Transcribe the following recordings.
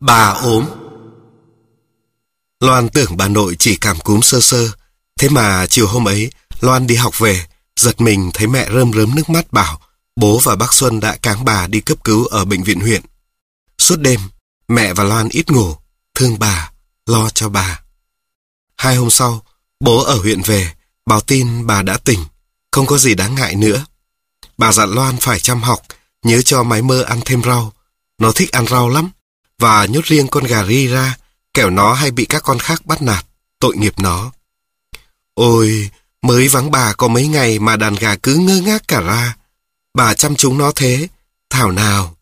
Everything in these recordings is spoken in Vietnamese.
Bà ốm. Loan tưởng bà nội chỉ cảm cúm sơ sơ. Thế mà chiều hôm ấy, Loan đi học về, giật mình thấy mẹ rơm rớm nước mắt bảo bố và bác Xuân đã cáng bà đi cấp cứu ở bệnh viện huyện. Suốt đêm, mẹ và Loan ít ngủ, thương bà, lo cho bà. Hai hôm sau, bố ở huyện về, báo tin bà đã tỉnh, không có gì đáng ngại nữa. Bà dặn Loan phải chăm học, nhớ cho máy mơ ăn thêm rau. Nó thích ăn rau lắm, và nhốt riêng con gà ri ra, kẻo nó hay bị các con khác bắt nạt, tội nghiệp nó. Ôi, mới vắng bà có mấy ngày mà đàn gà cứ ngơ ngác cả ra. Bà chăm chúng nó thế, thảo nào.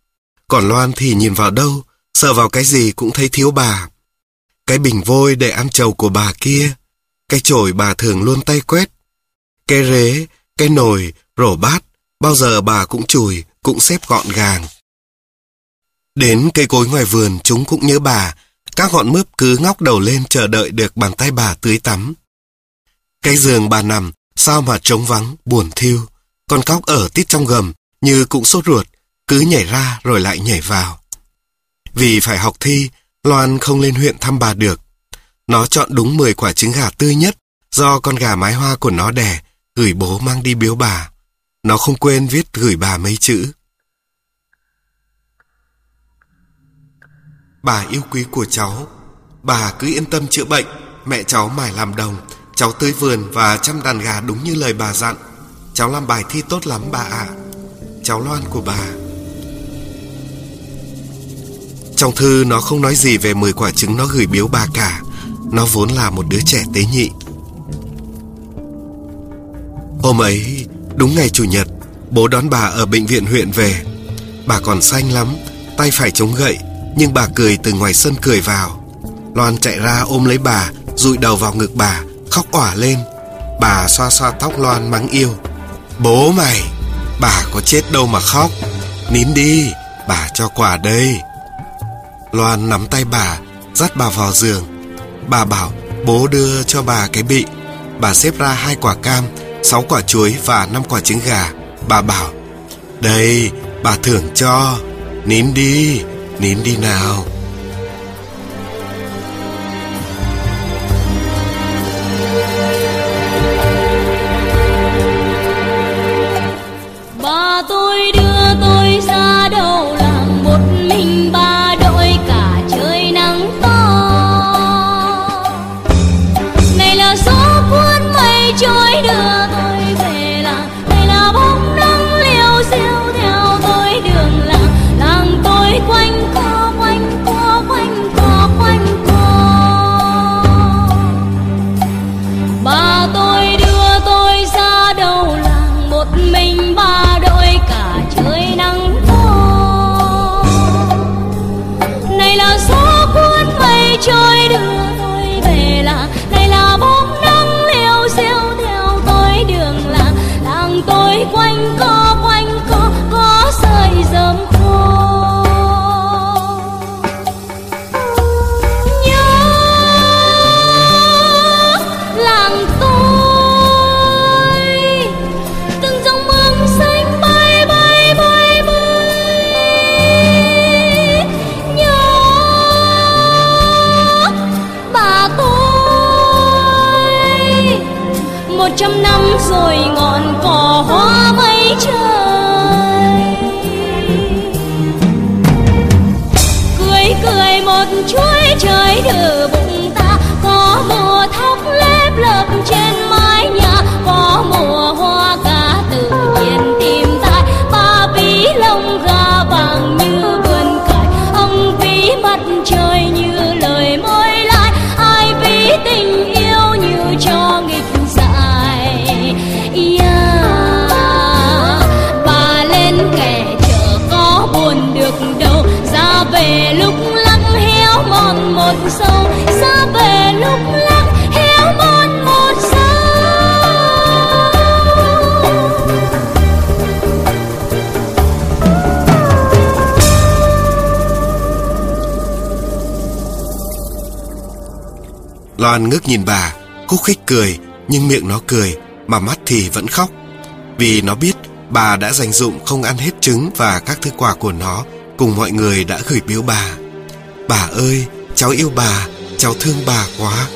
Còn Loan thì nhìn vào đâu, sờ vào cái gì cũng thấy thiếu bà. Cái bình vôi để ăn trầu của bà kia, cái chổi bà thường luôn tay quét. Cái rế, cái nồi, rổ bát, bao giờ bà cũng chùi, cũng xếp gọn gàng. Đến cây cối ngoài vườn chúng cũng nhớ bà, các ngọn mướp cứ ngóc đầu lên chờ đợi được bàn tay bà tưới tắm. Cái giường bà nằm, sao mà trống vắng, buồn thiêu. Con cóc ở tít trong gầm, như cũng sốt ruột, cứ nhảy ra rồi lại nhảy vào. Vì phải học thi, Loan không lên huyện thăm bà được. Nó chọn đúng 10 quả trứng gà tươi nhất do con gà mái hoa của nó đẻ, gửi bố mang đi biếu bà. Nó không quên viết gửi bà mấy chữ. Bà yêu quý của cháu, bà cứ yên tâm chữa bệnh, mẹ cháu mải làm đồng, cháu tưới vườn và chăm đàn gà đúng như lời bà dặn. Cháu làm bài thi tốt lắm bà ạ. Cháu Loan của bà. Trong thư nó không nói gì về 10 quả trứng nó gửi biếu bà cả. Nó vốn là một đứa trẻ tế nhị. Hôm ấy, đúng ngày Chủ nhật, bố đón bà ở bệnh viện huyện về. Bà còn xanh lắm, tay phải chống gậy, nhưng bà cười từ ngoài sân cười vào. Loan chạy ra ôm lấy bà, rụi đầu vào ngực bà, khóc òa lên. Bà xoa xoa tóc Loan mắng yêu. Bố mày, bà có chết đâu mà khóc. Nín đi, bà cho quà đây. Loan nắm tay bà, dắt bà vào giường. Bà bảo bố đưa cho bà cái bị. Bà xếp ra hai quả cam, sáu quả chuối và năm quả trứng gà. Bà bảo, đây, bà thưởng cho. Nín đi, nín đi nào. trăm năm rồi ngọn cỏ hoa bay trời. Cười cười một chuối trời đường Loan ngước nhìn bà, khúc khích cười, nhưng miệng nó cười, mà mắt thì vẫn khóc. Vì nó biết bà đã dành dụng không ăn hết trứng và các thứ quà của nó cùng mọi người đã gửi biếu bà. Bà ơi, cháu yêu bà, cháu thương bà quá.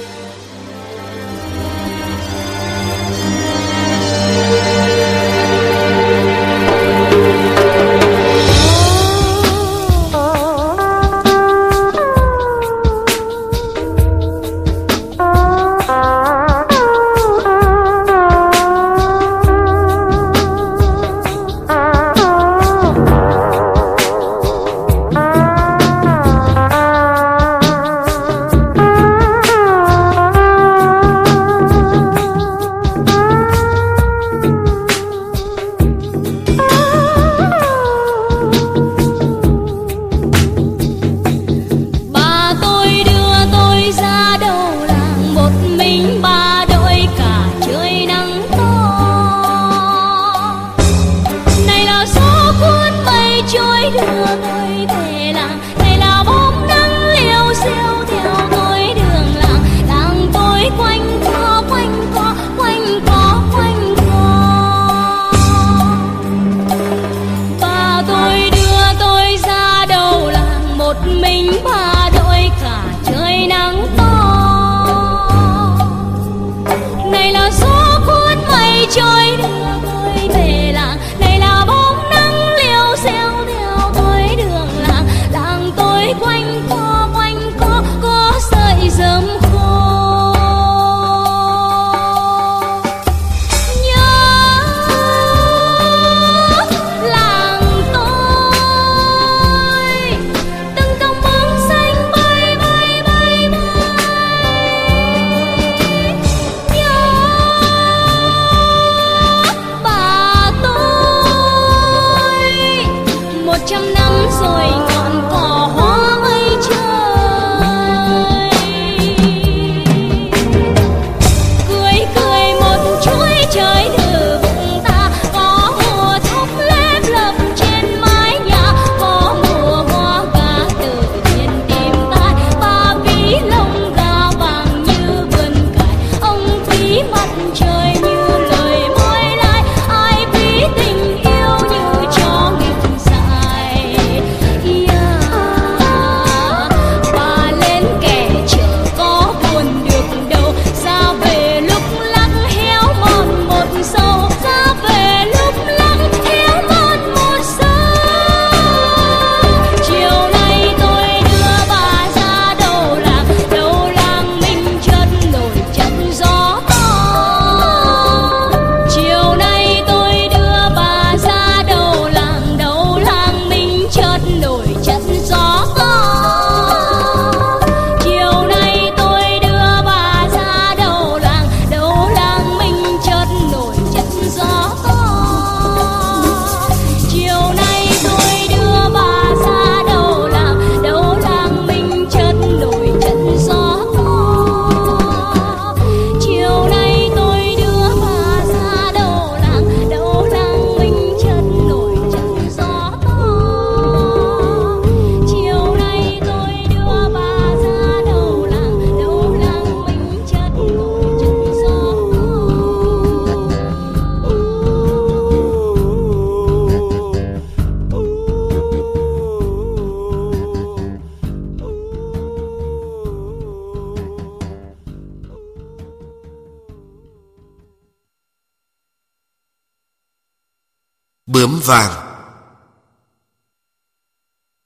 Bướm vàng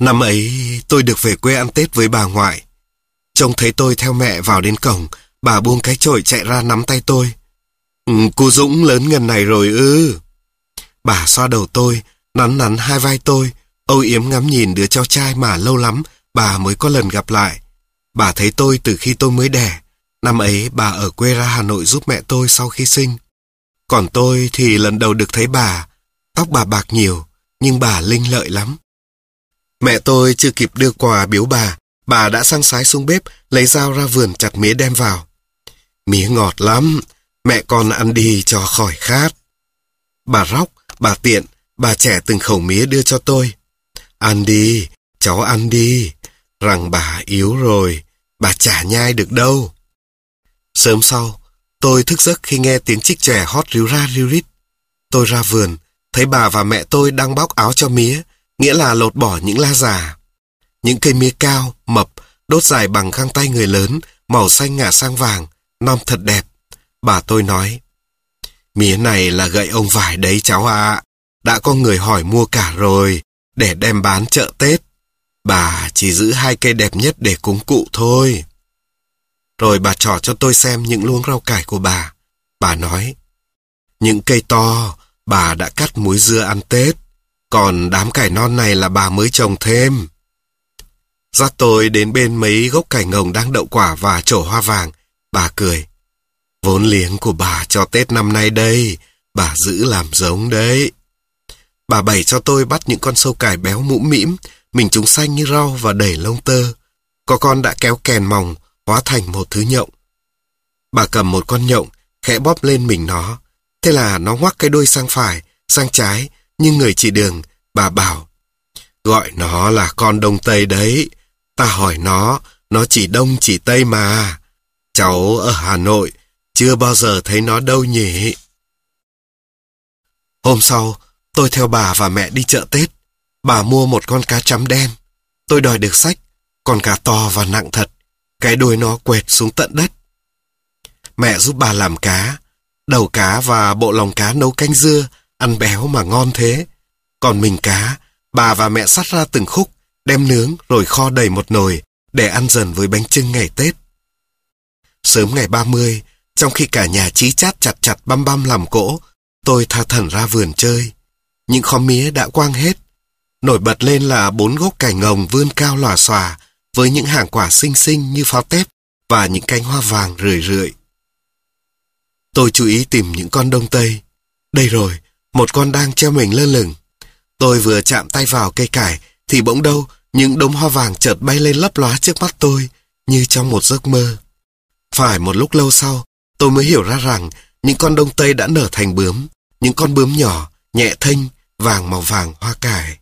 Năm ấy tôi được về quê ăn Tết với bà ngoại. Trông thấy tôi theo mẹ vào đến cổng, bà buông cái chổi chạy ra nắm tay tôi. Ừ, cô Dũng lớn ngần này rồi ư. Bà xoa đầu tôi, nắn nắn hai vai tôi, âu yếm ngắm nhìn đứa cháu trai mà lâu lắm bà mới có lần gặp lại. Bà thấy tôi từ khi tôi mới đẻ. Năm ấy bà ở quê ra Hà Nội giúp mẹ tôi sau khi sinh. Còn tôi thì lần đầu được thấy bà, Tóc bà bạc nhiều, nhưng bà linh lợi lắm. Mẹ tôi chưa kịp đưa quà biếu bà, bà đã sang sái xuống bếp, lấy dao ra vườn chặt mía đem vào. Mía ngọt lắm, mẹ con ăn đi cho khỏi khát. Bà róc, bà tiện, bà trẻ từng khẩu mía đưa cho tôi. Ăn đi, cháu ăn đi. Rằng bà yếu rồi, bà chả nhai được đâu. Sớm sau, tôi thức giấc khi nghe tiếng chích trẻ hót ríu ra ríu rít. Tôi ra vườn, thấy bà và mẹ tôi đang bóc áo cho mía, nghĩa là lột bỏ những la già. Những cây mía cao, mập, đốt dài bằng găng tay người lớn, màu xanh ngả sang vàng, non thật đẹp. Bà tôi nói, mía này là gậy ông vải đấy cháu ạ. Đã có người hỏi mua cả rồi, để đem bán chợ Tết. Bà chỉ giữ hai cây đẹp nhất để cúng cụ thôi. Rồi bà trỏ cho tôi xem những luống rau cải của bà. Bà nói, những cây to, bà đã cắt muối dưa ăn Tết. Còn đám cải non này là bà mới trồng thêm. Dắt tôi đến bên mấy gốc cải ngồng đang đậu quả và trổ hoa vàng. Bà cười. Vốn liếng của bà cho Tết năm nay đây, bà giữ làm giống đấy. Bà bày cho tôi bắt những con sâu cải béo mũm mĩm, mình chúng xanh như rau và đẩy lông tơ. Có con đã kéo kèn mỏng, hóa thành một thứ nhộng. Bà cầm một con nhộng, khẽ bóp lên mình nó. Thế là nó ngoắc cái đuôi sang phải, sang trái, nhưng người chỉ đường, bà bảo. Gọi nó là con đông tây đấy. Ta hỏi nó, nó chỉ đông chỉ tây mà. Cháu ở Hà Nội, chưa bao giờ thấy nó đâu nhỉ. Hôm sau, tôi theo bà và mẹ đi chợ Tết. Bà mua một con cá chấm đen. Tôi đòi được sách, con cá to và nặng thật. Cái đuôi nó quẹt xuống tận đất. Mẹ giúp bà làm cá. Đầu cá và bộ lòng cá nấu canh dưa, ăn béo mà ngon thế. Còn mình cá, bà và mẹ sắt ra từng khúc, đem nướng rồi kho đầy một nồi để ăn dần với bánh trưng ngày Tết. Sớm ngày 30, trong khi cả nhà chí chát chặt chặt băm băm làm cỗ, tôi tha thần ra vườn chơi. Những khóm mía đã quang hết. Nổi bật lên là bốn gốc cải ngồng vươn cao lòa xòa với những hàng quả xinh xinh như pháo tép và những cánh hoa vàng rười rượi. Tôi chú ý tìm những con đông tây. Đây rồi, một con đang treo mình lơ lửng. Tôi vừa chạm tay vào cây cải thì bỗng đâu những đống hoa vàng chợt bay lên lấp lóa trước mắt tôi như trong một giấc mơ. Phải một lúc lâu sau, tôi mới hiểu ra rằng những con đông tây đã nở thành bướm, những con bướm nhỏ, nhẹ thanh vàng màu vàng hoa cải.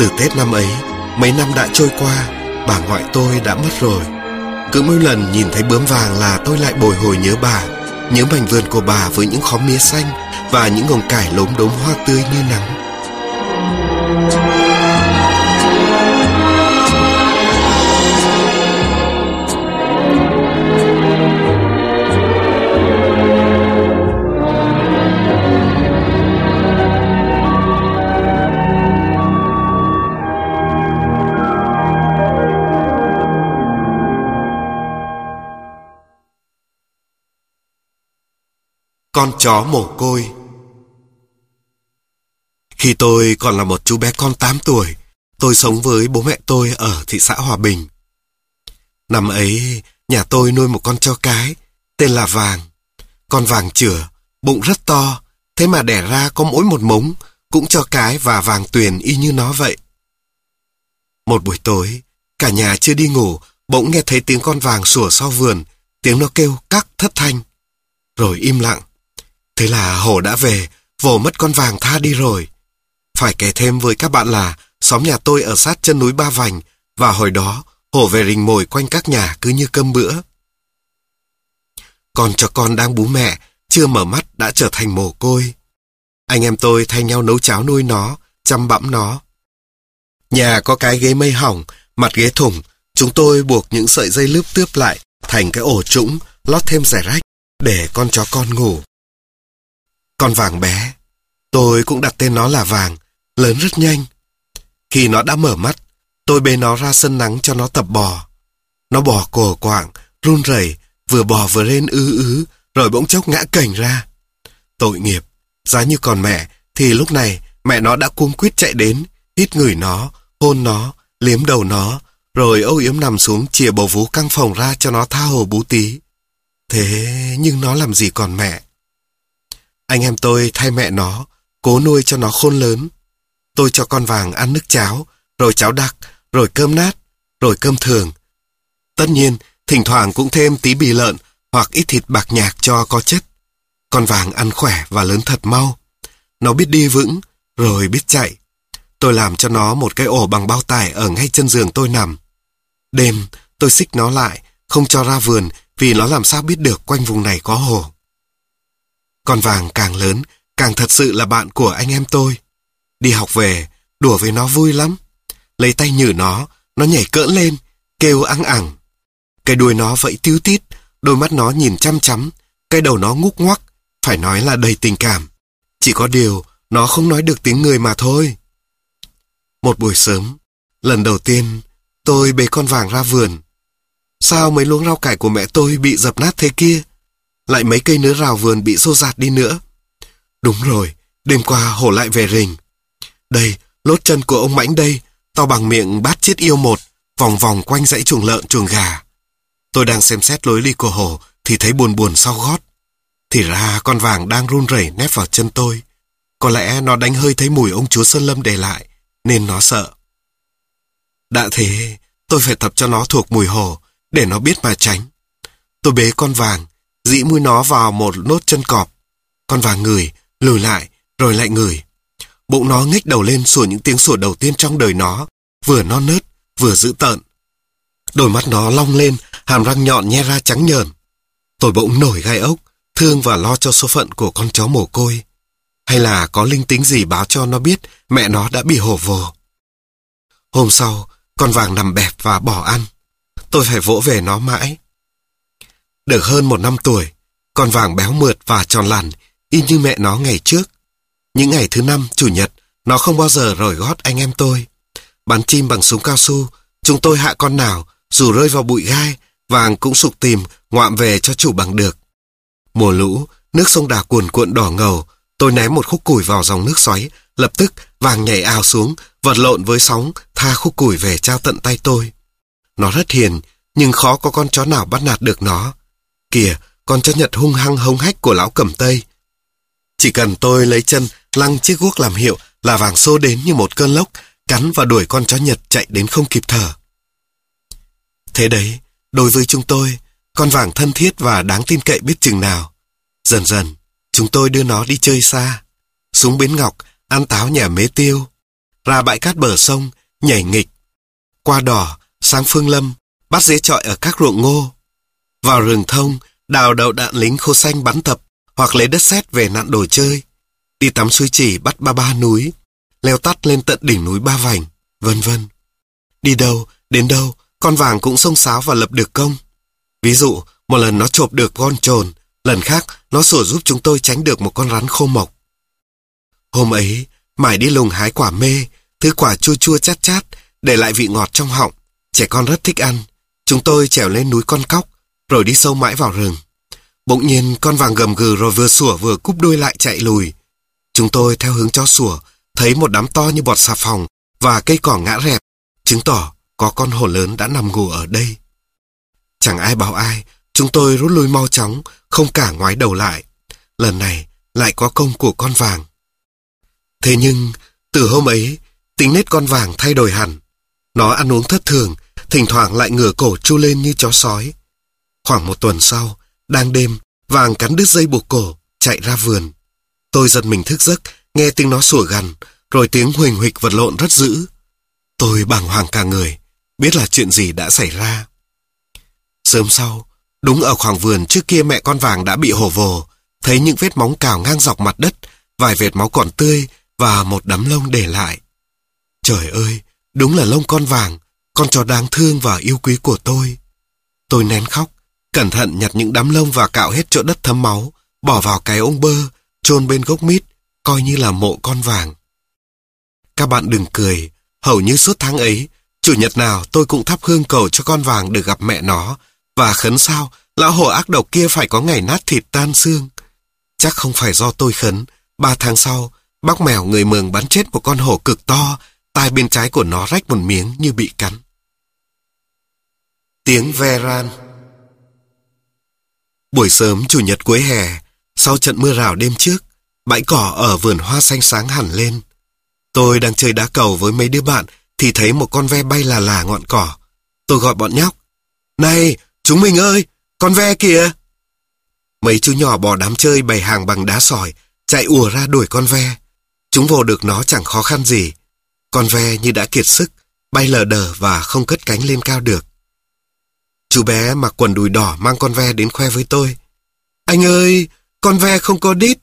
Từ Tết năm ấy, mấy năm đã trôi qua, bà ngoại tôi đã mất rồi. Cứ mỗi lần nhìn thấy bướm vàng là tôi lại bồi hồi nhớ bà, nhớ mảnh vườn của bà với những khóm mía xanh và những ngồng cải lốm đốm hoa tươi như nắng. Con chó mồ côi Khi tôi còn là một chú bé con 8 tuổi, tôi sống với bố mẹ tôi ở thị xã Hòa Bình. Năm ấy, nhà tôi nuôi một con chó cái, tên là Vàng. Con Vàng chửa, bụng rất to, thế mà đẻ ra có mỗi một mống, cũng cho cái và vàng tuyền y như nó vậy. Một buổi tối, cả nhà chưa đi ngủ, bỗng nghe thấy tiếng con vàng sủa sau vườn, tiếng nó kêu cắc thất thanh. Rồi im lặng. Thế là hổ đã về, vồ mất con vàng tha đi rồi. Phải kể thêm với các bạn là xóm nhà tôi ở sát chân núi Ba Vành và hồi đó hổ về rình mồi quanh các nhà cứ như cơm bữa. Còn cho con đang bú mẹ, chưa mở mắt đã trở thành mồ côi. Anh em tôi thay nhau nấu cháo nuôi nó, chăm bẵm nó. Nhà có cái ghế mây hỏng, mặt ghế thủng, chúng tôi buộc những sợi dây lướp tướp lại thành cái ổ trũng, lót thêm rẻ rách để con chó con ngủ. Con vàng bé, tôi cũng đặt tên nó là vàng, lớn rất nhanh. Khi nó đã mở mắt, tôi bê nó ra sân nắng cho nó tập bò. Nó bò cổ quạng, run rẩy, vừa bò vừa lên ư ứ, rồi bỗng chốc ngã cành ra. Tội nghiệp, giá như còn mẹ, thì lúc này mẹ nó đã cuống quýt chạy đến, hít người nó, hôn nó, liếm đầu nó, rồi âu yếm nằm xuống chìa bầu vú căng phòng ra cho nó tha hồ bú tí. Thế nhưng nó làm gì còn mẹ? Anh em tôi thay mẹ nó, cố nuôi cho nó khôn lớn. Tôi cho con vàng ăn nước cháo, rồi cháo đặc, rồi cơm nát, rồi cơm thường. Tất nhiên, thỉnh thoảng cũng thêm tí bì lợn hoặc ít thịt bạc nhạc cho có chất. Con vàng ăn khỏe và lớn thật mau. Nó biết đi vững, rồi biết chạy. Tôi làm cho nó một cái ổ bằng bao tải ở ngay chân giường tôi nằm. Đêm, tôi xích nó lại, không cho ra vườn vì nó làm sao biết được quanh vùng này có hồ con vàng càng lớn, càng thật sự là bạn của anh em tôi. Đi học về, đùa với nó vui lắm. Lấy tay nhử nó, nó nhảy cỡn lên, kêu ăn ẳng. Cái đuôi nó vẫy tíu tít, đôi mắt nó nhìn chăm chăm, cái đầu nó ngúc ngoắc, phải nói là đầy tình cảm. Chỉ có điều, nó không nói được tiếng người mà thôi. Một buổi sớm, lần đầu tiên, tôi bế con vàng ra vườn. Sao mấy luống rau cải của mẹ tôi bị dập nát thế kia? Lại mấy cây nứa rào vườn bị xô giạt đi nữa. Đúng rồi, đêm qua hổ lại về rình. Đây, lốt chân của ông Mãnh đây, tao bằng miệng bát chiết yêu một, vòng vòng quanh dãy chuồng lợn chuồng gà. Tôi đang xem xét lối đi của hổ thì thấy buồn buồn sau gót. Thì ra con vàng đang run rẩy nép vào chân tôi. Có lẽ nó đánh hơi thấy mùi ông chúa Sơn Lâm để lại, nên nó sợ. Đã thế, tôi phải tập cho nó thuộc mùi hổ, để nó biết mà tránh. Tôi bế con vàng, dĩ mũi nó vào một nốt chân cọp. Con vàng ngửi, lùi lại, rồi lại ngửi. Bụng nó ngách đầu lên sủa những tiếng sủa đầu tiên trong đời nó, vừa non nớt, vừa dữ tợn. Đôi mắt nó long lên, hàm răng nhọn nhe ra trắng nhờn. Tôi bỗng nổi gai ốc, thương và lo cho số phận của con chó mồ côi. Hay là có linh tính gì báo cho nó biết mẹ nó đã bị hổ vồ. Hôm sau, con vàng nằm bẹp và bỏ ăn. Tôi phải vỗ về nó mãi. Được hơn một năm tuổi, con vàng béo mượt và tròn lằn, y như mẹ nó ngày trước. Những ngày thứ năm, chủ nhật, nó không bao giờ rời gót anh em tôi. Bắn chim bằng súng cao su, chúng tôi hạ con nào, dù rơi vào bụi gai, vàng cũng sục tìm, ngoạm về cho chủ bằng được. Mùa lũ, nước sông đà cuồn cuộn đỏ ngầu, tôi ném một khúc củi vào dòng nước xoáy, lập tức vàng nhảy ào xuống, vật lộn với sóng, tha khúc củi về trao tận tay tôi. Nó rất hiền, nhưng khó có con chó nào bắt nạt được nó. Kìa, con chó Nhật hung hăng hống hách của lão cầm tây. Chỉ cần tôi lấy chân lăng chiếc guốc làm hiệu là vàng xô đến như một cơn lốc, cắn và đuổi con chó Nhật chạy đến không kịp thở. Thế đấy, đối với chúng tôi, con vàng thân thiết và đáng tin cậy biết chừng nào. Dần dần, chúng tôi đưa nó đi chơi xa, xuống bến ngọc, ăn táo nhà mế tiêu, ra bãi cát bờ sông, nhảy nghịch, qua đỏ, sang phương lâm, bắt dế trọi ở các ruộng ngô, vào rừng thông, đào đậu đạn lính khô xanh bắn tập, hoặc lấy đất sét về nặn đồ chơi, đi tắm suối chỉ bắt ba ba núi, leo tắt lên tận đỉnh núi Ba Vành, vân vân. Đi đâu, đến đâu, con vàng cũng xông xáo và lập được công. Ví dụ, một lần nó chộp được con trồn, lần khác nó sủa giúp chúng tôi tránh được một con rắn khô mộc. Hôm ấy, mải đi lùng hái quả mê, thứ quả chua chua chát chát, để lại vị ngọt trong họng. Trẻ con rất thích ăn. Chúng tôi trèo lên núi con cóc, rồi đi sâu mãi vào rừng. Bỗng nhiên con vàng gầm gừ rồi vừa sủa vừa cúp đuôi lại chạy lùi. Chúng tôi theo hướng chó sủa, thấy một đám to như bọt xà phòng và cây cỏ ngã rẹp, chứng tỏ có con hổ lớn đã nằm ngủ ở đây. Chẳng ai bảo ai, chúng tôi rút lui mau chóng, không cả ngoái đầu lại. Lần này lại có công của con vàng. Thế nhưng, từ hôm ấy, tính nết con vàng thay đổi hẳn. Nó ăn uống thất thường, thỉnh thoảng lại ngửa cổ chu lên như chó sói. Khoảng một tuần sau, đang đêm, vàng cắn đứt dây buộc cổ, chạy ra vườn. Tôi giật mình thức giấc, nghe tiếng nó sủa gằn, rồi tiếng huỳnh huỵch vật lộn rất dữ. Tôi bàng hoàng cả người, biết là chuyện gì đã xảy ra. Sớm sau, đúng ở khoảng vườn trước kia mẹ con vàng đã bị hổ vồ, thấy những vết móng cào ngang dọc mặt đất, vài vệt máu còn tươi và một đám lông để lại. Trời ơi, đúng là lông con vàng, con chó đáng thương và yêu quý của tôi. Tôi nén khóc, cẩn thận nhặt những đám lông và cạo hết chỗ đất thấm máu, bỏ vào cái ống bơ, chôn bên gốc mít, coi như là mộ con vàng. Các bạn đừng cười, hầu như suốt tháng ấy, chủ nhật nào tôi cũng thắp hương cầu cho con vàng được gặp mẹ nó, và khấn sao lão hổ ác độc kia phải có ngày nát thịt tan xương. Chắc không phải do tôi khấn, ba tháng sau, bác mèo người mường bắn chết một con hổ cực to, tai bên trái của nó rách một miếng như bị cắn. Tiếng ve ran Buổi sớm chủ nhật cuối hè, sau trận mưa rào đêm trước, bãi cỏ ở vườn hoa xanh sáng hẳn lên. Tôi đang chơi đá cầu với mấy đứa bạn thì thấy một con ve bay là là ngọn cỏ. Tôi gọi bọn nhóc. Này, chúng mình ơi, con ve kìa. Mấy chú nhỏ bỏ đám chơi bày hàng bằng đá sỏi, chạy ùa ra đuổi con ve. Chúng vồ được nó chẳng khó khăn gì. Con ve như đã kiệt sức, bay lờ đờ và không cất cánh lên cao được. Chú bé mặc quần đùi đỏ mang con ve đến khoe với tôi. Anh ơi, con ve không có đít.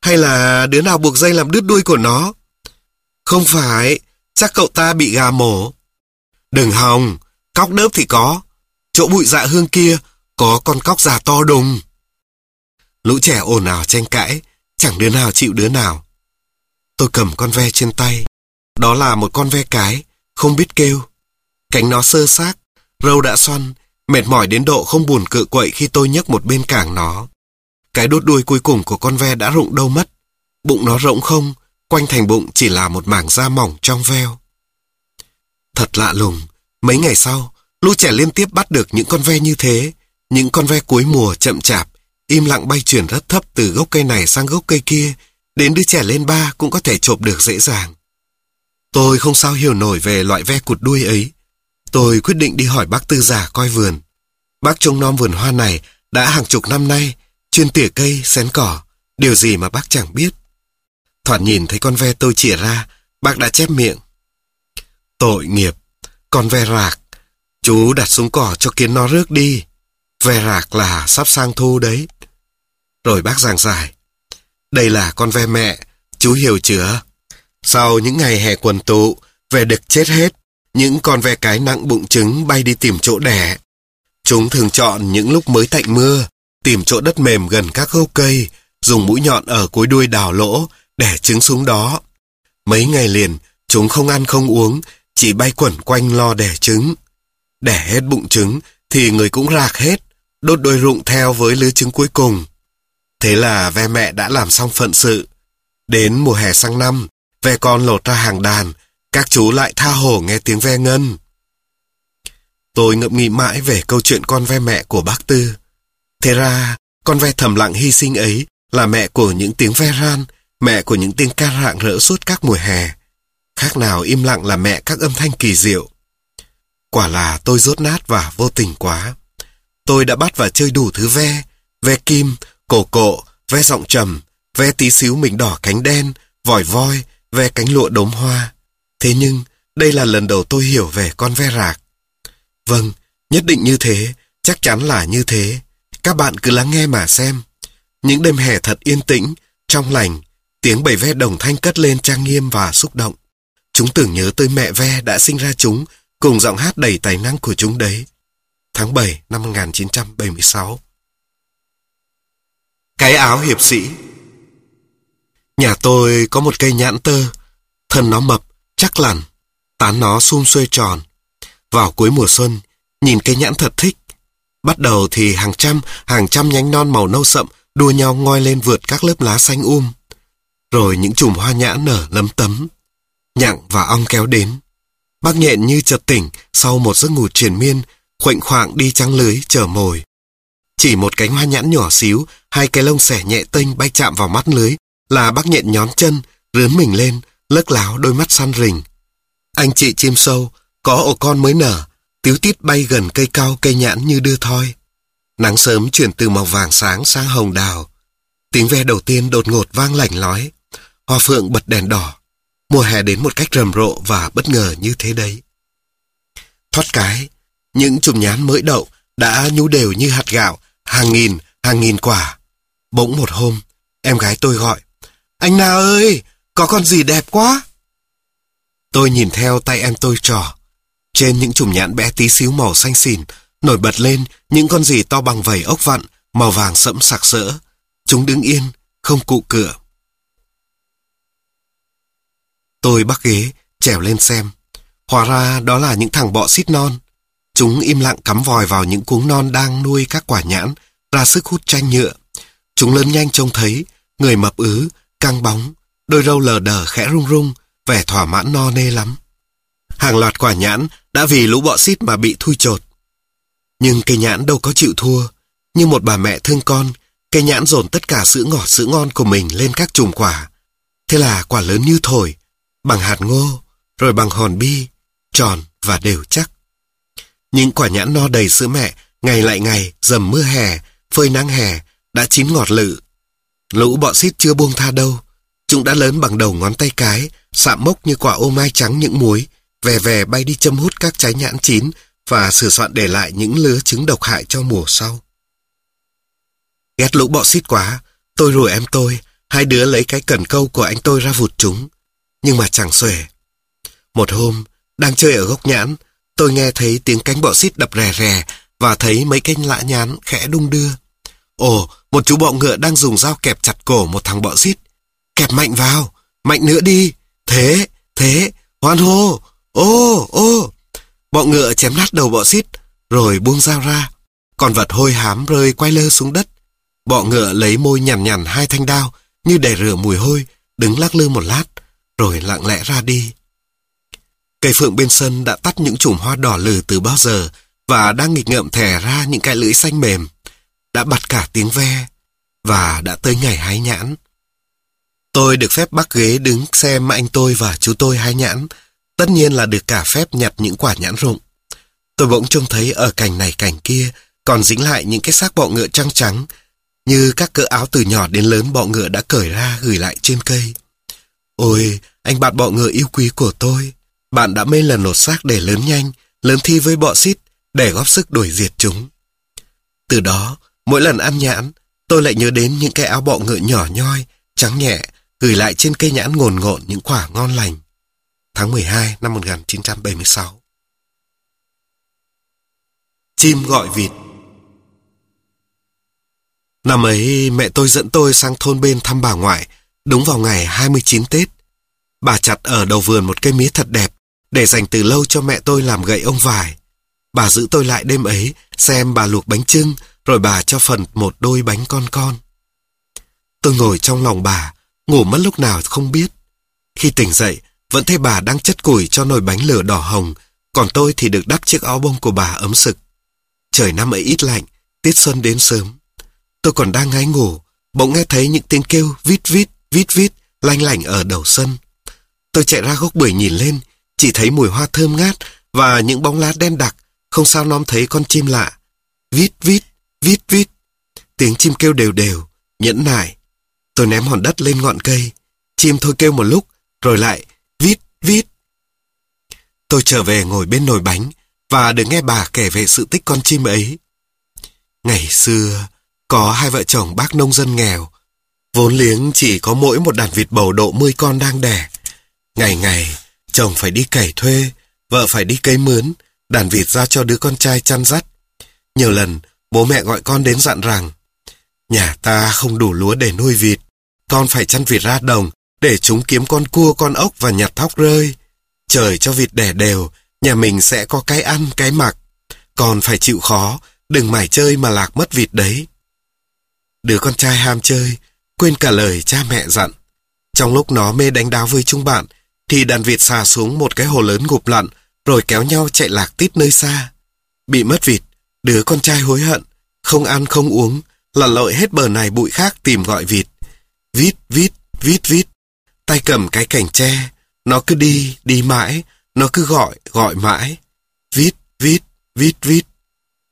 Hay là đứa nào buộc dây làm đứt đuôi của nó? Không phải, chắc cậu ta bị gà mổ. Đừng hòng, cóc đớp thì có. Chỗ bụi dạ hương kia có con cóc già to đùng. Lũ trẻ ồn ào tranh cãi, chẳng đứa nào chịu đứa nào. Tôi cầm con ve trên tay. Đó là một con ve cái, không biết kêu. Cánh nó sơ xác, râu đã xoăn, mệt mỏi đến độ không buồn cự quậy khi tôi nhấc một bên cảng nó. Cái đốt đuôi cuối cùng của con ve đã rụng đâu mất. Bụng nó rỗng không, quanh thành bụng chỉ là một mảng da mỏng trong veo. Thật lạ lùng, mấy ngày sau, lũ trẻ liên tiếp bắt được những con ve như thế, những con ve cuối mùa chậm chạp, im lặng bay chuyển rất thấp từ gốc cây này sang gốc cây kia, đến đứa trẻ lên ba cũng có thể chộp được dễ dàng. Tôi không sao hiểu nổi về loại ve cụt đuôi ấy. Tôi quyết định đi hỏi bác tư giả coi vườn. Bác trông nom vườn hoa này đã hàng chục năm nay, chuyên tỉa cây, xén cỏ, điều gì mà bác chẳng biết. Thoạt nhìn thấy con ve tôi chỉa ra, bác đã chép miệng. Tội nghiệp, con ve rạc, chú đặt xuống cỏ cho kiến nó rước đi. Ve rạc là sắp sang thu đấy. Rồi bác giảng giải. Đây là con ve mẹ, chú hiểu chưa? Sau những ngày hè quần tụ, ve đực chết hết, những con ve cái nặng bụng trứng bay đi tìm chỗ đẻ. Chúng thường chọn những lúc mới tạnh mưa, tìm chỗ đất mềm gần các gốc cây, dùng mũi nhọn ở cuối đuôi đào lỗ, để trứng xuống đó. Mấy ngày liền, chúng không ăn không uống, chỉ bay quẩn quanh lo đẻ trứng. Đẻ hết bụng trứng, thì người cũng rạc hết, đốt đôi rụng theo với lứa trứng cuối cùng. Thế là ve mẹ đã làm xong phận sự. Đến mùa hè sang năm, ve con lột ra hàng đàn, các chú lại tha hồ nghe tiếng ve ngân. Tôi ngậm nghĩ mãi về câu chuyện con ve mẹ của bác Tư. Thế ra, con ve thầm lặng hy sinh ấy là mẹ của những tiếng ve ran, mẹ của những tiếng ca rạng rỡ suốt các mùa hè. Khác nào im lặng là mẹ các âm thanh kỳ diệu. Quả là tôi rốt nát và vô tình quá. Tôi đã bắt và chơi đủ thứ ve, ve kim, cổ cộ, ve giọng trầm, ve tí xíu mình đỏ cánh đen, vòi voi, ve cánh lụa đốm hoa. Thế nhưng, đây là lần đầu tôi hiểu về con ve rạc. Vâng, nhất định như thế, chắc chắn là như thế. Các bạn cứ lắng nghe mà xem. Những đêm hè thật yên tĩnh, trong lành, tiếng bầy ve đồng thanh cất lên trang nghiêm và xúc động. Chúng tưởng nhớ tới mẹ ve đã sinh ra chúng, cùng giọng hát đầy tài năng của chúng đấy. Tháng 7 năm 1976 Cái áo hiệp sĩ Nhà tôi có một cây nhãn tơ, thân nó mập, chắc lằn, tán nó xum xuê tròn. Vào cuối mùa xuân, nhìn cây nhãn thật thích. Bắt đầu thì hàng trăm, hàng trăm nhánh non màu nâu sậm đua nhau ngoi lên vượt các lớp lá xanh um. Rồi những chùm hoa nhãn nở lấm tấm. Nhặng và ong kéo đến. Bác nhện như chợt tỉnh sau một giấc ngủ triền miên, khuệnh khoạng đi trắng lưới chờ mồi. Chỉ một cánh hoa nhãn nhỏ xíu, hai cái lông xẻ nhẹ tênh bay chạm vào mắt lưới, là bác nhện nhón chân, rướn mình lên, lấc láo đôi mắt săn rình. Anh chị chim sâu, có ổ con mới nở, tiếu tít bay gần cây cao cây nhãn như đưa thoi. Nắng sớm chuyển từ màu vàng sáng sang hồng đào. Tiếng ve đầu tiên đột ngột vang lảnh lói. Hoa phượng bật đèn đỏ. Mùa hè đến một cách rầm rộ và bất ngờ như thế đấy. Thoát cái, những chùm nhán mới đậu đã nhú đều như hạt gạo, hàng nghìn, hàng nghìn quả. Bỗng một hôm, em gái tôi gọi. Anh Na ơi, có con gì đẹp quá. Tôi nhìn theo tay em tôi trò. Trên những chùm nhãn bé tí xíu màu xanh xỉn, nổi bật lên những con gì to bằng vầy ốc vặn, màu vàng sẫm sặc sỡ. Chúng đứng yên, không cụ cửa. Tôi bắt ghế, trèo lên xem. Hóa ra đó là những thằng bọ xít non. Chúng im lặng cắm vòi vào những cuống non đang nuôi các quả nhãn, ra sức hút chanh nhựa. Chúng lớn nhanh trông thấy, người mập ứ, căng bóng, đôi râu lờ đờ khẽ rung rung, vẻ thỏa mãn no nê lắm. Hàng loạt quả nhãn đã vì lũ bọ xít mà bị thui chột. Nhưng cây nhãn đâu có chịu thua. Như một bà mẹ thương con, cây nhãn dồn tất cả sữa ngọt sữa ngon của mình lên các chùm quả. Thế là quả lớn như thổi, bằng hạt ngô, rồi bằng hòn bi, tròn và đều chắc. Những quả nhãn no đầy sữa mẹ, ngày lại ngày, dầm mưa hè, phơi nắng hè, đã chín ngọt lự. Lũ bọ xít chưa buông tha đâu. Chúng đã lớn bằng đầu ngón tay cái, sạm mốc như quả ô mai trắng những muối, về về bay đi châm hút các trái nhãn chín và sửa soạn để lại những lứa trứng độc hại cho mùa sau. Ghét lũ bọ xít quá, tôi rủ em tôi, hai đứa lấy cái cần câu của anh tôi ra vụt chúng, nhưng mà chẳng xuể. Một hôm, đang chơi ở gốc nhãn, tôi nghe thấy tiếng cánh bọ xít đập rè rè và thấy mấy cái lã nhán khẽ đung đưa. Ồ, một chú bọ ngựa đang dùng dao kẹp chặt cổ một thằng bọ xít. Kẹp mạnh vào, mạnh nữa đi. Thế, thế, hoan hô, ô, ô. Bọ ngựa chém nát đầu bọ xít, rồi buông dao ra. Con vật hôi hám rơi quay lơ xuống đất. Bọ ngựa lấy môi nhằn nhằn hai thanh đao, như để rửa mùi hôi, đứng lắc lư một lát, rồi lặng lẽ ra đi. Cây phượng bên sân đã tắt những chùm hoa đỏ lừ từ bao giờ và đang nghịch ngợm thẻ ra những cái lưỡi xanh mềm. Đã bật cả tiếng ve và đã tới ngày hái nhãn. Tôi được phép bắt ghế đứng xem anh tôi và chú tôi hái nhãn. Tất nhiên là được cả phép nhặt những quả nhãn rụng. Tôi bỗng trông thấy ở cành này cành kia còn dính lại những cái xác bọ ngựa trắng trắng như các cỡ áo từ nhỏ đến lớn bọ ngựa đã cởi ra gửi lại trên cây. Ôi, anh bạn bọ ngựa yêu quý của tôi, bạn đã mấy lần lột xác để lớn nhanh, lớn thi với bọ xít để góp sức đuổi diệt chúng. Từ đó, mỗi lần ăn nhãn, tôi lại nhớ đến những cái áo bọ ngựa nhỏ nhoi, trắng nhẹ, gửi lại trên cây nhãn ngồn ngộn những quả ngon lành. Tháng 12 năm 1976 Chim gọi vịt Năm ấy mẹ tôi dẫn tôi sang thôn bên thăm bà ngoại, đúng vào ngày 29 Tết. Bà chặt ở đầu vườn một cây mía thật đẹp, để dành từ lâu cho mẹ tôi làm gậy ông vải. Bà giữ tôi lại đêm ấy, xem bà luộc bánh trưng, rồi bà cho phần một đôi bánh con con. Tôi ngồi trong lòng bà, ngủ mất lúc nào không biết. Khi tỉnh dậy, vẫn thấy bà đang chất củi cho nồi bánh lửa đỏ hồng, còn tôi thì được đắp chiếc áo bông của bà ấm sực. Trời năm ấy ít lạnh, tiết xuân đến sớm. Tôi còn đang ngáy ngủ, bỗng nghe thấy những tiếng kêu vít vít, vít vít, lanh lảnh ở đầu sân. Tôi chạy ra gốc bưởi nhìn lên, chỉ thấy mùi hoa thơm ngát và những bóng lá đen đặc, không sao nom thấy con chim lạ. Vít vít, vít vít. Tiếng chim kêu đều đều, nhẫn nại. Tôi ném hòn đất lên ngọn cây. Chim thôi kêu một lúc, rồi lại vít vít. Tôi trở về ngồi bên nồi bánh và được nghe bà kể về sự tích con chim ấy. Ngày xưa, có hai vợ chồng bác nông dân nghèo. Vốn liếng chỉ có mỗi một đàn vịt bầu độ 10 con đang đẻ. Ngày ngày, chồng phải đi cày thuê, vợ phải đi cấy mướn, đàn vịt ra cho đứa con trai chăn dắt. Nhiều lần, bố mẹ gọi con đến dặn rằng, nhà ta không đủ lúa để nuôi vịt, con phải chăn vịt ra đồng để chúng kiếm con cua con ốc và nhặt thóc rơi. Trời cho vịt đẻ đều, nhà mình sẽ có cái ăn, cái mặc. Còn phải chịu khó, đừng mải chơi mà lạc mất vịt đấy. Đứa con trai ham chơi, quên cả lời cha mẹ dặn. Trong lúc nó mê đánh đáo với chúng bạn, thì đàn vịt xà xuống một cái hồ lớn ngụp lặn, rồi kéo nhau chạy lạc tít nơi xa. Bị mất vịt, đứa con trai hối hận, không ăn không uống, lặn lội hết bờ này bụi khác tìm gọi vịt. Vít, vít, vít, vít. Tay cầm cái cành tre, nó cứ đi, đi mãi, nó cứ gọi, gọi mãi. Vít, vít, vít, vít.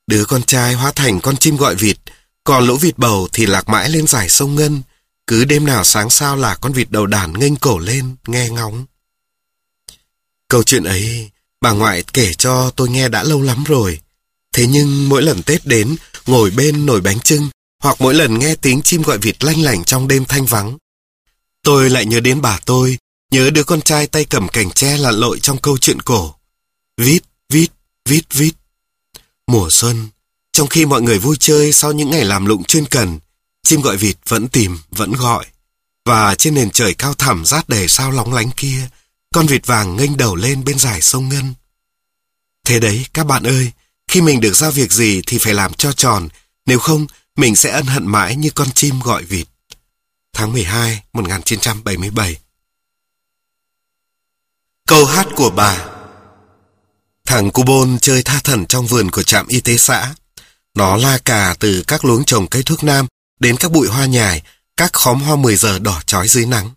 Đứa con trai hóa thành con chim gọi vịt, còn lũ vịt bầu thì lạc mãi lên giải sông Ngân. Cứ đêm nào sáng sao là con vịt đầu đàn nghênh cổ lên, nghe ngóng. Câu chuyện ấy, bà ngoại kể cho tôi nghe đã lâu lắm rồi. Thế nhưng mỗi lần Tết đến, ngồi bên nồi bánh trưng, hoặc mỗi lần nghe tiếng chim gọi vịt lanh lảnh trong đêm thanh vắng, tôi lại nhớ đến bà tôi, nhớ đứa con trai tay cầm cành tre lặn lội trong câu chuyện cổ. Vít, vít, vít, vít. Mùa xuân, trong khi mọi người vui chơi sau những ngày làm lụng chuyên cần, chim gọi vịt vẫn tìm, vẫn gọi. Và trên nền trời cao thẳm rát đầy sao lóng lánh kia, con vịt vàng nghênh đầu lên bên dải sông Ngân. Thế đấy, các bạn ơi, khi mình được giao việc gì thì phải làm cho tròn, nếu không mình sẽ ân hận mãi như con chim gọi vịt. Tháng 12, 1977 Câu hát của bà Thằng Cu Bôn chơi tha thần trong vườn của trạm y tế xã. Nó la cà từ các luống trồng cây thuốc nam đến các bụi hoa nhài, các khóm hoa 10 giờ đỏ chói dưới nắng.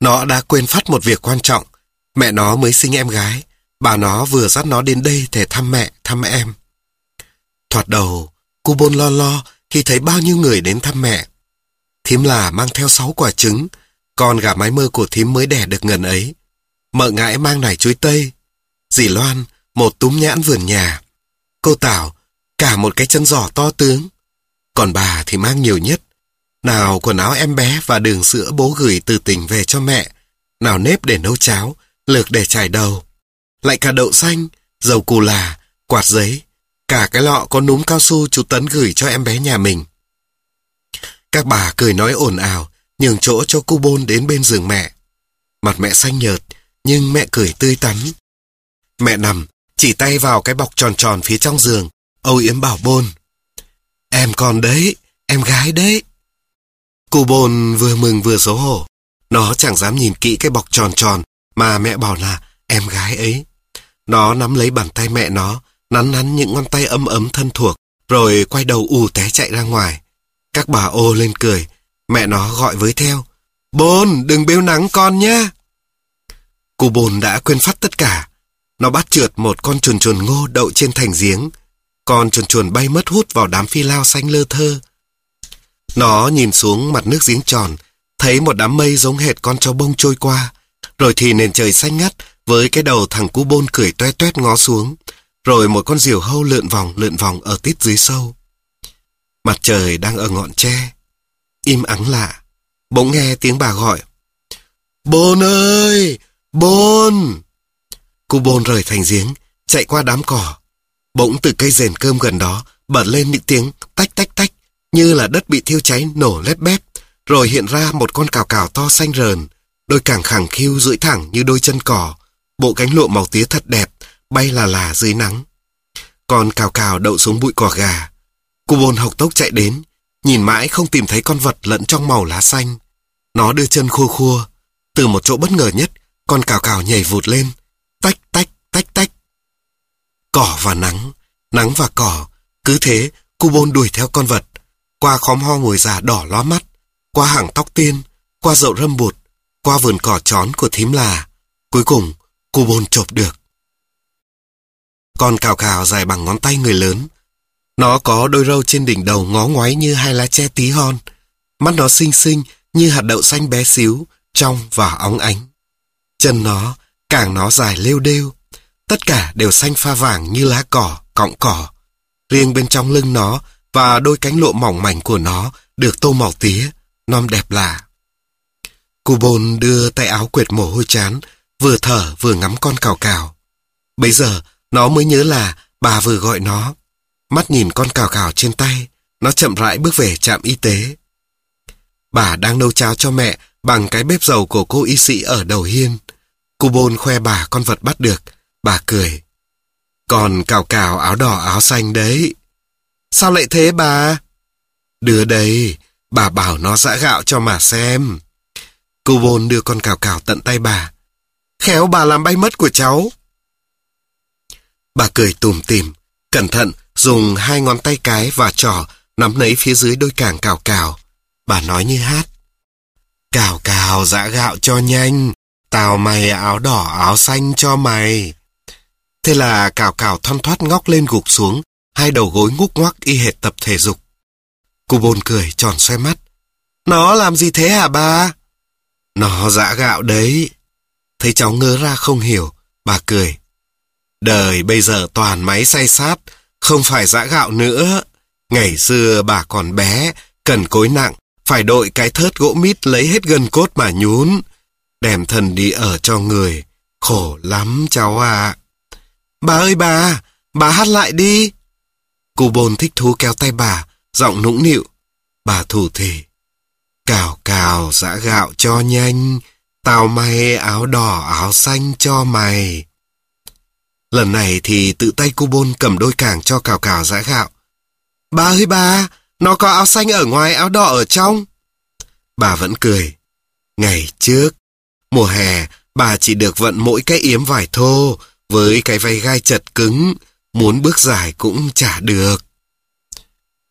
Nó đã quên phát một việc quan trọng. Mẹ nó mới sinh em gái. Bà nó vừa dắt nó đến đây để thăm mẹ, thăm em. Thoạt đầu, cô bôn lo lo khi thấy bao nhiêu người đến thăm mẹ. Thím là mang theo sáu quả trứng, còn gà mái mơ của thím mới đẻ được ngần ấy. Mợ ngãi mang nải chuối tây. Dì Loan, một túm nhãn vườn nhà. Cô Tảo, cả một cái chân giò to tướng. Còn bà thì mang nhiều nhất. Nào quần áo em bé và đường sữa bố gửi từ tỉnh về cho mẹ. Nào nếp để nấu cháo, lược để chải đầu. Lại cả đậu xanh, dầu cù là, quạt giấy. Cả cái lọ có núm cao su chú Tấn gửi cho em bé nhà mình. Các bà cười nói ồn ào, nhường chỗ cho cu bôn đến bên giường mẹ. Mặt mẹ xanh nhợt, nhưng mẹ cười tươi tắn. Mẹ nằm, chỉ tay vào cái bọc tròn tròn phía trong giường, âu yếm bảo bôn. Em con đấy, em gái đấy. cu bồn vừa mừng vừa xấu hổ. Nó chẳng dám nhìn kỹ cái bọc tròn tròn mà mẹ bảo là em gái ấy. Nó nắm lấy bàn tay mẹ nó, nắn nắn những ngón tay ấm ấm thân thuộc, rồi quay đầu ù té chạy ra ngoài. Các bà ô lên cười, mẹ nó gọi với theo. Bồn, đừng bêu nắng con nhé. Cụ bồn đã quên phát tất cả. Nó bắt trượt một con chuồn chuồn ngô đậu trên thành giếng. Con chuồn chuồn bay mất hút vào đám phi lao xanh lơ thơ. Nó nhìn xuống mặt nước giếng tròn, thấy một đám mây giống hệt con chó bông trôi qua. Rồi thì nền trời xanh ngắt với cái đầu thằng cu bôn cười toe toét ngó xuống. Rồi một con diều hâu lượn vòng lượn vòng ở tít dưới sâu. Mặt trời đang ở ngọn tre. Im ắng lạ. Bỗng nghe tiếng bà gọi. Bôn ơi! Bôn! Cô bôn rời thành giếng, chạy qua đám cỏ. Bỗng từ cây rền cơm gần đó bật lên những tiếng tách tách tách như là đất bị thiêu cháy nổ lép bép. Rồi hiện ra một con cào cào to xanh rờn, đôi càng khẳng khiu duỗi thẳng như đôi chân cỏ, bộ cánh lụa màu tía thật đẹp, bay là là dưới nắng. Con cào cào đậu xuống bụi cỏ gà. Cô bồn học tốc chạy đến, nhìn mãi không tìm thấy con vật lẫn trong màu lá xanh. Nó đưa chân khua khua. Từ một chỗ bất ngờ nhất, con cào cào nhảy vụt lên. Tách tách tách tách. Cỏ và nắng, nắng và cỏ. Cứ thế, cô bồn đuổi theo con vật. Qua khóm ho ngồi già đỏ ló mắt. Qua hàng tóc tiên. Qua dậu râm bụt. Qua vườn cỏ trón của thím là. Cuối cùng, cô bồn chộp được. Con cào cào dài bằng ngón tay người lớn. Nó có đôi râu trên đỉnh đầu ngó ngoáy như hai lá tre tí hon. Mắt nó xinh xinh như hạt đậu xanh bé xíu, trong và óng ánh. Chân nó, càng nó dài lêu đêu. Tất cả đều xanh pha vàng như lá cỏ, cọng cỏ. Riêng bên trong lưng nó và đôi cánh lộ mỏng mảnh của nó được tô màu tía, non đẹp lạ. Cù bồn đưa tay áo quệt mồ hôi chán, vừa thở vừa ngắm con cào cào. Bây giờ, nó mới nhớ là bà vừa gọi nó. Mắt nhìn con cào cào trên tay, nó chậm rãi bước về trạm y tế. Bà đang nấu cháo cho mẹ bằng cái bếp dầu của cô y sĩ ở đầu hiên. Cô bôn khoe bà con vật bắt được. Bà cười. Còn cào cào áo đỏ áo xanh đấy. Sao lại thế bà? Đưa đây, bà bảo nó dã gạo cho mà xem. Cô bôn đưa con cào cào tận tay bà. Khéo bà làm bay mất của cháu. Bà cười tùm tìm, cẩn thận dùng hai ngón tay cái và trỏ nắm lấy phía dưới đôi càng cào cào. Bà nói như hát. Cào cào dã gạo cho nhanh, tào mày áo đỏ áo xanh cho mày. Thế là cào cào thon thoát ngóc lên gục xuống, hai đầu gối ngúc ngoắc y hệt tập thể dục. Cô bồn cười tròn xoay mắt. Nó làm gì thế hả ba? Nó dã gạo đấy. Thấy cháu ngớ ra không hiểu, bà cười. Đời bây giờ toàn máy xay sát, không phải dã gạo nữa. Ngày xưa bà còn bé, cần cối nặng, phải đội cái thớt gỗ mít lấy hết gân cốt mà nhún. Đem thần đi ở cho người. Khổ lắm cháu ạ. Bà ơi bà, bà hát lại đi. Cô bồn thích thú kéo tay bà, giọng nũng nịu. Bà thủ thể Cào cào dã gạo cho nhanh, tao may áo đỏ áo xanh cho mày. Lần này thì tự tay cô bôn cầm đôi càng cho cào cào giã gạo. Bà ơi bà, nó có áo xanh ở ngoài áo đỏ ở trong. Bà vẫn cười. Ngày trước, mùa hè, bà chỉ được vận mỗi cái yếm vải thô, với cái váy gai chật cứng, muốn bước dài cũng chả được.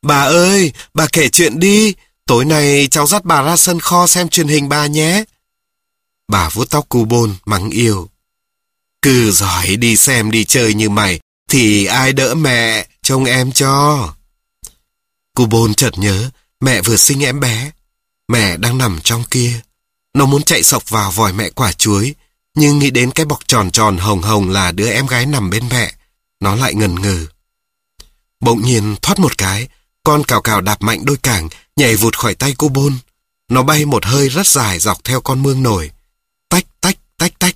Bà ơi, bà kể chuyện đi, tối nay cháu dắt bà ra sân kho xem truyền hình bà nhé. Bà vuốt tóc cu bôn, mắng yêu. Cứ giỏi đi xem đi chơi như mày, thì ai đỡ mẹ, trông em cho. cô bôn chợt nhớ, mẹ vừa sinh em bé. Mẹ đang nằm trong kia. Nó muốn chạy sọc vào vòi mẹ quả chuối, nhưng nghĩ đến cái bọc tròn tròn hồng hồng là đứa em gái nằm bên mẹ. Nó lại ngần ngừ. Bỗng nhiên thoát một cái, con cào cào đạp mạnh đôi cảng, nhảy vụt khỏi tay cô Bôn. Nó bay một hơi rất dài dọc theo con mương nổi. Tách tách tách tách.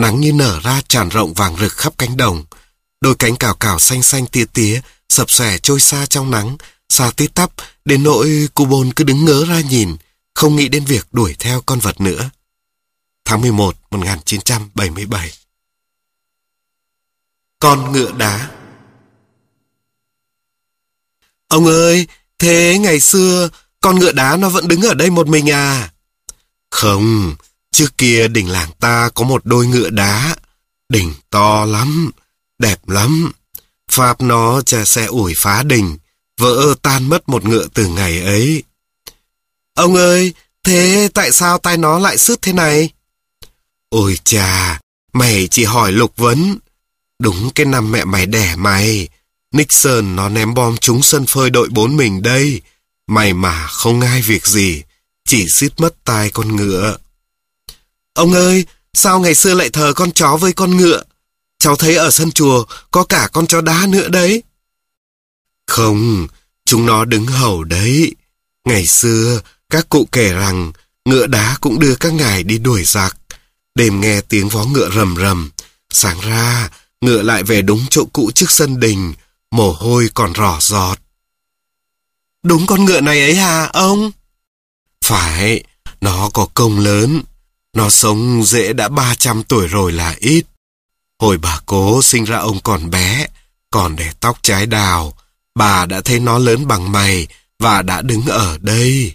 Nắng như nở ra tràn rộng vàng rực khắp cánh đồng. Đôi cánh cào cào xanh xanh tía tía, sập xòe trôi xa trong nắng, xa tít tắp, đến nỗi cu Bôn cứ đứng ngớ ra nhìn, không nghĩ đến việc đuổi theo con vật nữa. Tháng 11, 1977 Con ngựa đá Ông ơi, thế ngày xưa con ngựa đá nó vẫn đứng ở đây một mình à? Không, trước kia đỉnh làng ta có một đôi ngựa đá. Đỉnh to lắm, đẹp lắm. Pháp nó chà xe ủi phá đỉnh, vỡ tan mất một ngựa từ ngày ấy. Ông ơi, thế tại sao tai nó lại sứt thế này? Ôi chà, mày chỉ hỏi lục vấn. Đúng cái năm mẹ mày đẻ mày, Nixon nó ném bom trúng sân phơi đội bốn mình đây. Mày mà không ai việc gì, chỉ xít mất tai con ngựa. Ông ơi, sao ngày xưa lại thờ con chó với con ngựa? Cháu thấy ở sân chùa có cả con chó đá nữa đấy. Không, chúng nó đứng hầu đấy. Ngày xưa, các cụ kể rằng ngựa đá cũng đưa các ngài đi đuổi giặc. Đêm nghe tiếng vó ngựa rầm rầm. Sáng ra, ngựa lại về đúng chỗ cũ trước sân đình, mồ hôi còn rỏ giọt. Đúng con ngựa này ấy hả ông? Phải, nó có công lớn. Nó sống dễ đã 300 tuổi rồi là ít. Hồi bà cố sinh ra ông còn bé, còn để tóc trái đào, bà đã thấy nó lớn bằng mày và đã đứng ở đây.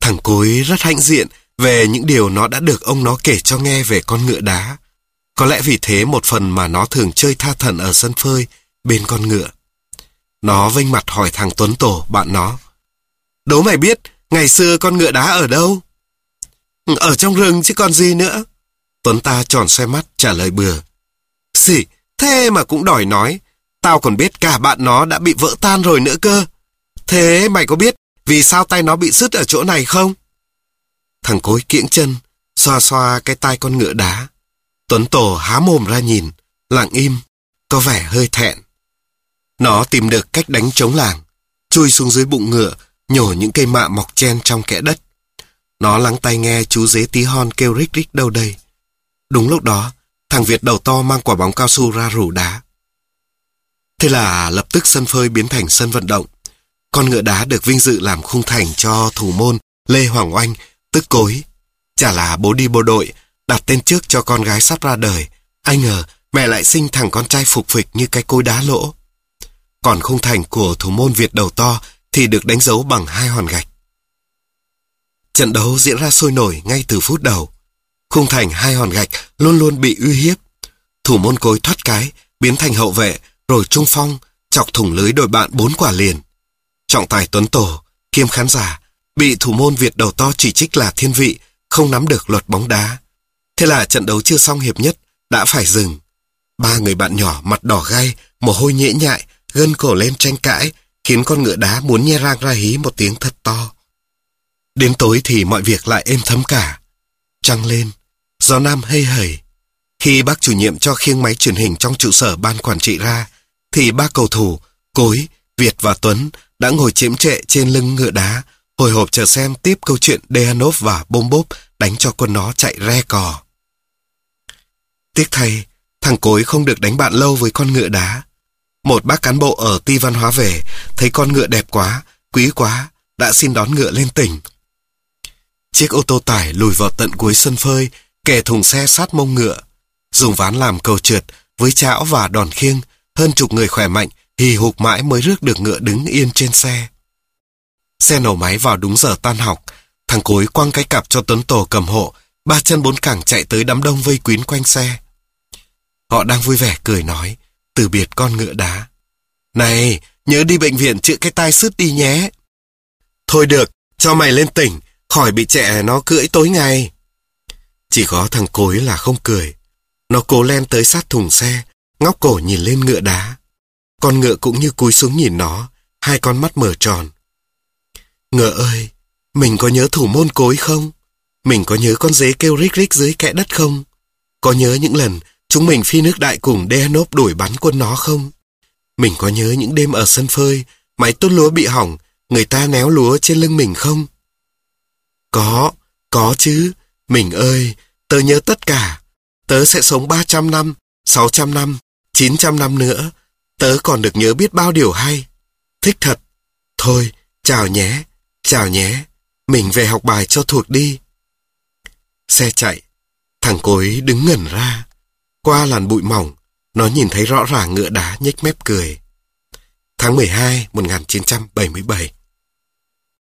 Thằng cối rất hãnh diện về những điều nó đã được ông nó kể cho nghe về con ngựa đá. Có lẽ vì thế một phần mà nó thường chơi tha thần ở sân phơi bên con ngựa. Nó vênh mặt hỏi thằng Tuấn Tổ, bạn nó. Đố mày biết, ngày xưa con ngựa đá ở đâu? Ừ, ở trong rừng chứ còn gì nữa. Tuấn ta tròn xoay mắt trả lời bừa. Xỉ, thế mà cũng đòi nói. Tao còn biết cả bạn nó đã bị vỡ tan rồi nữa cơ. Thế mày có biết vì sao tay nó bị sứt ở chỗ này không? Thằng cối kiễng chân, xoa xoa cái tai con ngựa đá. Tuấn Tổ há mồm ra nhìn, lặng im, có vẻ hơi thẹn. Nó tìm được cách đánh chống làng, chui xuống dưới bụng ngựa, nhổ những cây mạ mọc chen trong kẽ đất. Nó lắng tay nghe chú dế tí hon kêu rích rích đâu đây. Đúng lúc đó, thằng Việt đầu to mang quả bóng cao su ra rủ đá. Thế là lập tức sân phơi biến thành sân vận động. Con ngựa đá được vinh dự làm khung thành cho thủ môn Lê Hoàng Oanh, tức cối. Chả là bố đi bộ đội, đặt tên trước cho con gái sắp ra đời. Anh ngờ mẹ lại sinh thằng con trai phục phịch như cái cối đá lỗ. Còn khung thành của thủ môn Việt đầu to thì được đánh dấu bằng hai hòn gạch. Trận đấu diễn ra sôi nổi ngay từ phút đầu. Khung thành hai hòn gạch luôn luôn bị uy hiếp. Thủ môn cối thoát cái, biến thành hậu vệ, rồi trung phong, chọc thủng lưới đội bạn bốn quả liền. Trọng tài Tuấn Tổ, kiêm khán giả, bị thủ môn Việt đầu to chỉ trích là thiên vị, không nắm được luật bóng đá. Thế là trận đấu chưa xong hiệp nhất, đã phải dừng. Ba người bạn nhỏ mặt đỏ gai, mồ hôi nhễ nhại, gân cổ lên tranh cãi, khiến con ngựa đá muốn nhe răng ra hí một tiếng thật to. Đến tối thì mọi việc lại êm thấm cả. Trăng lên, gió nam hây hầy. Khi bác chủ nhiệm cho khiêng máy truyền hình trong trụ sở ban quản trị ra, thì ba cầu thủ, Cối, Việt và Tuấn đã ngồi chiếm trệ trên lưng ngựa đá, hồi hộp chờ xem tiếp câu chuyện Deanov và Bôm Bốp đánh cho con nó chạy re cò. Tiếc thay, thằng Cối không được đánh bạn lâu với con ngựa đá. Một bác cán bộ ở ti văn hóa về, thấy con ngựa đẹp quá, quý quá, đã xin đón ngựa lên tỉnh. Chiếc ô tô tải lùi vào tận cuối sân phơi, kẻ thùng xe sát mông ngựa. Dùng ván làm cầu trượt, với chảo và đòn khiêng, hơn chục người khỏe mạnh, hì hục mãi mới rước được ngựa đứng yên trên xe. Xe nổ máy vào đúng giờ tan học, thằng cối quăng cái cặp cho Tuấn Tổ cầm hộ, ba chân bốn cẳng chạy tới đám đông vây quýn quanh xe. Họ đang vui vẻ cười nói, từ biệt con ngựa đá. Này, nhớ đi bệnh viện chữa cái tai sứt đi nhé. Thôi được, cho mày lên tỉnh, khỏi bị trẻ nó cưỡi tối ngày. Chỉ có thằng cối là không cười. Nó cố len tới sát thùng xe, ngóc cổ nhìn lên ngựa đá. Con ngựa cũng như cúi xuống nhìn nó, hai con mắt mở tròn. Ngựa ơi, mình có nhớ thủ môn cối không? Mình có nhớ con dế kêu rích rích dưới kẽ đất không? Có nhớ những lần chúng mình phi nước đại cùng Deanop đuổi bắn quân nó không? Mình có nhớ những đêm ở sân phơi, máy tốt lúa bị hỏng, người ta néo lúa trên lưng mình không? Có, có chứ. Mình ơi, tớ nhớ tất cả. Tớ sẽ sống 300 năm, 600 năm, 900 năm nữa. Tớ còn được nhớ biết bao điều hay. Thích thật. Thôi, chào nhé, chào nhé. Mình về học bài cho thuộc đi. Xe chạy. Thằng cối đứng ngẩn ra. Qua làn bụi mỏng, nó nhìn thấy rõ ràng ngựa đá nhếch mép cười. Tháng 12, 1977